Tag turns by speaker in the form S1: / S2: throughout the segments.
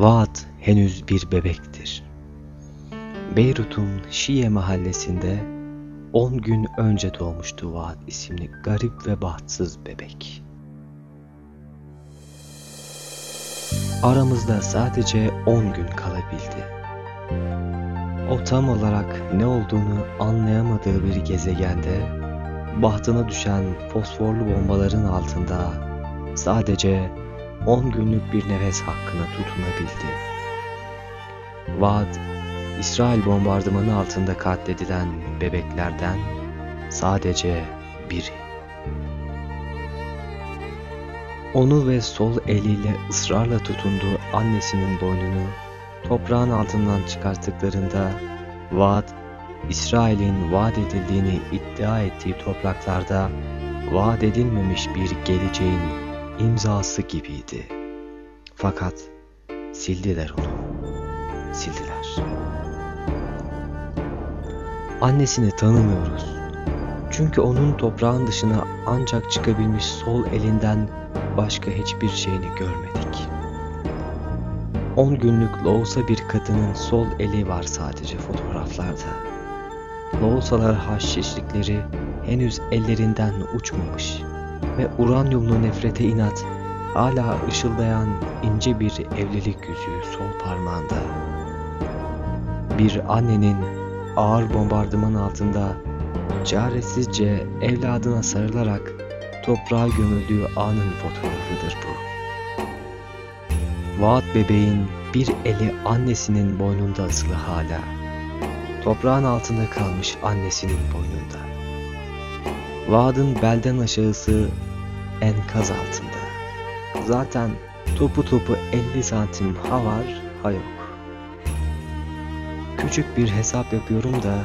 S1: Vaat henüz bir bebektir. Beyrut'un Şiye mahallesinde 10 gün önce doğmuştu Vaat isimli garip ve bahtsız bebek. Aramızda sadece 10 gün kalabildi. O tam olarak ne olduğunu anlayamadığı bir gezegende bahtına düşen fosforlu bombaların altında sadece 10 günlük bir nefes hakkına tutunabildi. Vaad, İsrail bombardımanı altında katledilen bebeklerden sadece biri. Onu ve sol eliyle ısrarla tutunduğu annesinin boynunu toprağın altından çıkarttıklarında Vaad, İsrail'in vaat edildiğini iddia ettiği topraklarda vaat edilmemiş bir geleceğin imzası gibiydi. Fakat sildiler onu. Sildiler. Annesini tanımıyoruz. Çünkü onun toprağın dışına ancak çıkabilmiş sol elinden başka hiçbir şeyini görmedik. On günlük Loğusa bir kadının sol eli var sadece fotoğraflarda. Loğusalar haşişlikleri henüz ellerinden uçmamış ve uranyumlu nefrete inat hala ışıldayan ince bir evlilik yüzüğü sol parmağında. Bir annenin ağır bombardıman altında çaresizce evladına sarılarak toprağa gömüldüğü anın fotoğrafıdır bu. Vaat bebeğin bir eli annesinin boynunda asılı hala. Toprağın altında kalmış annesinin boynunda. Vaad'ın belden aşağısı enkaz altında. Zaten topu topu 50 santim ha var ha yok. Küçük bir hesap yapıyorum da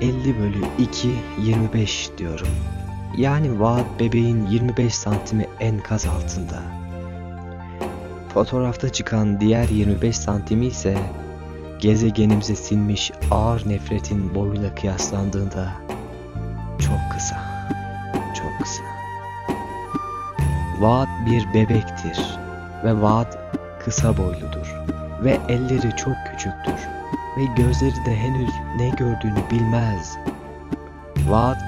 S1: 50 bölü 2 25 diyorum. Yani Vaat bebeğin 25 santimi enkaz altında. Fotoğrafta çıkan diğer 25 santimi ise gezegenimize sinmiş ağır nefretin boyuyla kıyaslandığında çok kısa, çok kısa. Vaat bir bebektir ve Vaat kısa boyludur ve elleri çok küçüktür ve gözleri de henüz ne gördüğünü bilmez. Vaat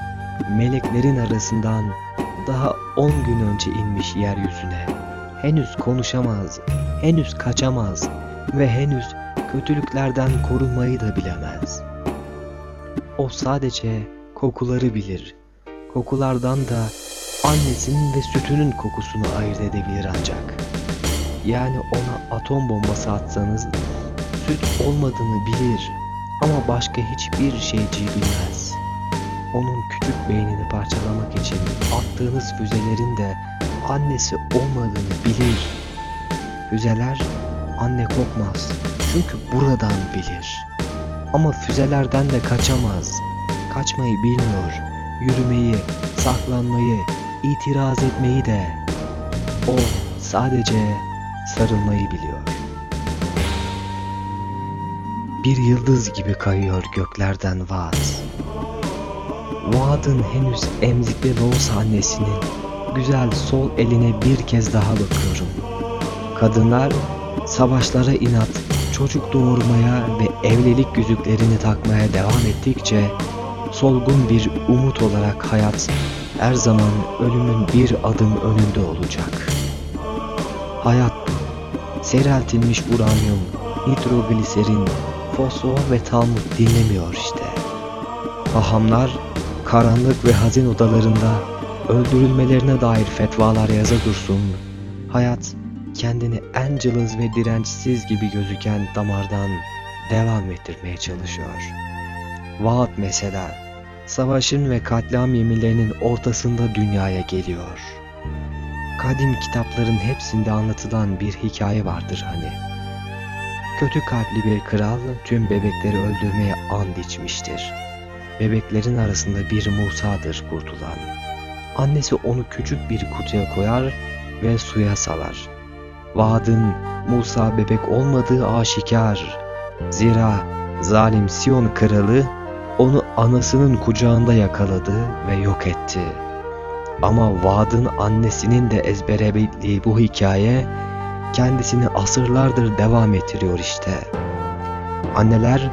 S1: meleklerin arasından daha on gün önce inmiş yeryüzüne. Henüz konuşamaz, henüz kaçamaz ve henüz kötülüklerden korunmayı da bilemez. O sadece kokuları bilir. Kokulardan da annesinin ve sütünün kokusunu ayırt edebilir ancak. Yani ona atom bombası atsanız süt olmadığını bilir ama başka hiçbir şeyciyi bilmez. Onun küçük beynini parçalamak için attığınız füzelerin de annesi olmadığını bilir. Füzeler anne kokmaz çünkü buradan bilir. Ama füzelerden de kaçamaz. Kaçmayı bilmiyor. Yürümeyi, saklanmayı, itiraz etmeyi de. O sadece sarılmayı biliyor. Bir yıldız gibi kayıyor göklerden vaat. Vaad'ın henüz emzikli Loğus annesinin güzel sol eline bir kez daha bakıyorum. Kadınlar savaşlara inat, çocuk doğurmaya ve evlilik yüzüklerini takmaya devam ettikçe solgun bir umut olarak hayat her zaman ölümün bir adım önünde olacak. Hayat. Seyreltilmiş uranyum, nitrogliserin, fosfor ve talmud dinlemiyor işte. Hahamlar karanlık ve hazin odalarında öldürülmelerine dair fetvalar yaza dursun. Hayat kendini en cılız ve dirençsiz gibi gözüken damardan devam ettirmeye çalışıyor. Vaat mesela, savaşın ve katliam yeminlerinin ortasında dünyaya geliyor. Kadim kitapların hepsinde anlatılan bir hikaye vardır hani. Kötü kalpli bir kral tüm bebekleri öldürmeye and içmiştir. Bebeklerin arasında bir Musa'dır kurtulan. Annesi onu küçük bir kutuya koyar ve suya salar. Vaad'ın Musa bebek olmadığı aşikar. Zira zalim Sion kralı onu anasının kucağında yakaladı ve yok etti. Ama Vaad'ın annesinin de ezbere bildiği bu hikaye kendisini asırlardır devam ettiriyor işte. Anneler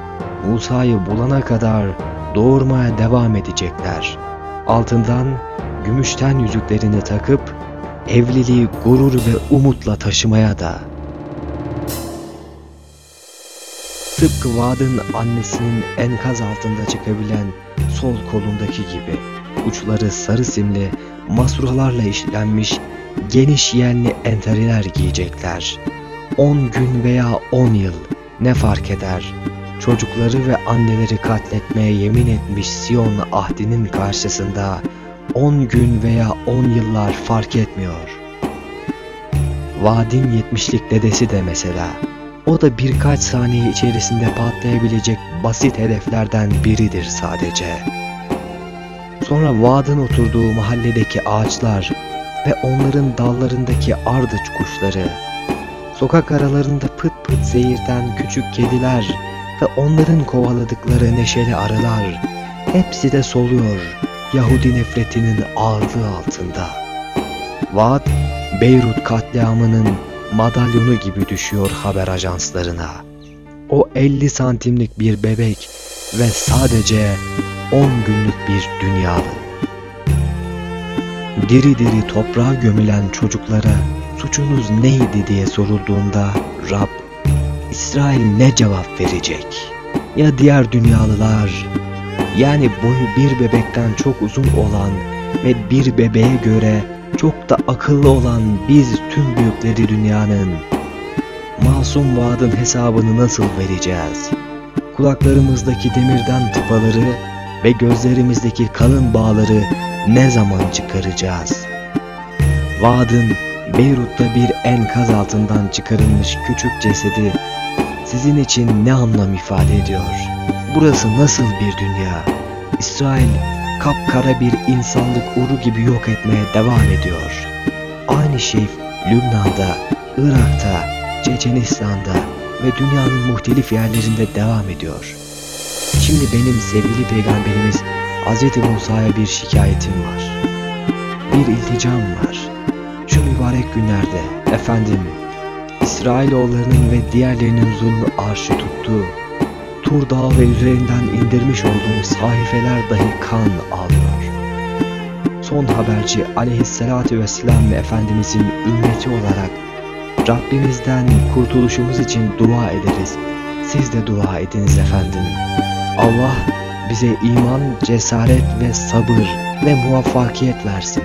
S1: Musa'yı bulana kadar doğurmaya devam edecekler. Altından, gümüşten yüzüklerini takıp evliliği gurur ve umutla taşımaya da. Tıpkı Vad'ın annesinin enkaz altında çıkabilen sol kolundaki gibi uçları sarı simli masuralarla işlenmiş geniş yenli enteriler giyecekler. 10 gün veya 10 yıl ne fark eder? Çocukları ve anneleri katletmeye yemin etmiş Sion ahdinin karşısında 10 gün veya 10 yıllar fark etmiyor. Vadin yetmişlik dedesi de mesela. O da birkaç saniye içerisinde patlayabilecek basit hedeflerden biridir sadece. Sonra Vad'ın oturduğu mahalledeki ağaçlar ve onların dallarındaki ardıç kuşları, sokak aralarında pıt pıt zehirden küçük kediler ve onların kovaladıkları neşeli arılar, hepsi de soluyor Yahudi nefretinin ağırlığı altında. Vaad, Beyrut katliamının madalyonu gibi düşüyor haber ajanslarına. O 50 santimlik bir bebek ve sadece 10 günlük bir dünyalı. Diri diri toprağa gömülen çocuklara suçunuz neydi diye sorulduğunda Rab, İsrail ne cevap verecek? Ya diğer dünyalılar, yani boyu bir bebekten çok uzun olan ve bir bebeğe göre çok da akıllı olan biz tüm büyükleri dünyanın masum vaadın hesabını nasıl vereceğiz? Kulaklarımızdaki demirden tıpaları ve gözlerimizdeki kalın bağları ne zaman çıkaracağız? Vaadın Beyrut'ta bir enkaz altından çıkarılmış küçük cesedi sizin için ne anlam ifade ediyor? Burası nasıl bir dünya? İsrail kapkara bir insanlık uru gibi yok etmeye devam ediyor. Aynı şey Lübnan'da, Irak'ta, Çeçenistan'da ve dünyanın muhtelif yerlerinde devam ediyor. Şimdi benim sevgili peygamberimiz Hz. Musa'ya bir şikayetim var. Bir ilticam var. Şu mübarek günlerde efendim İsrailoğullarının ve diğerlerinin zulmü arşı tuttu. Tur Dağı ve üzerinden indirmiş olduğum sahifeler dahi kan. Son haberci aleyhissalatü vesselam Efendimizin ümmeti olarak Rabbimizden kurtuluşumuz için dua ederiz. Siz de dua ediniz efendim. Allah bize iman, cesaret ve sabır ve muvaffakiyet versin.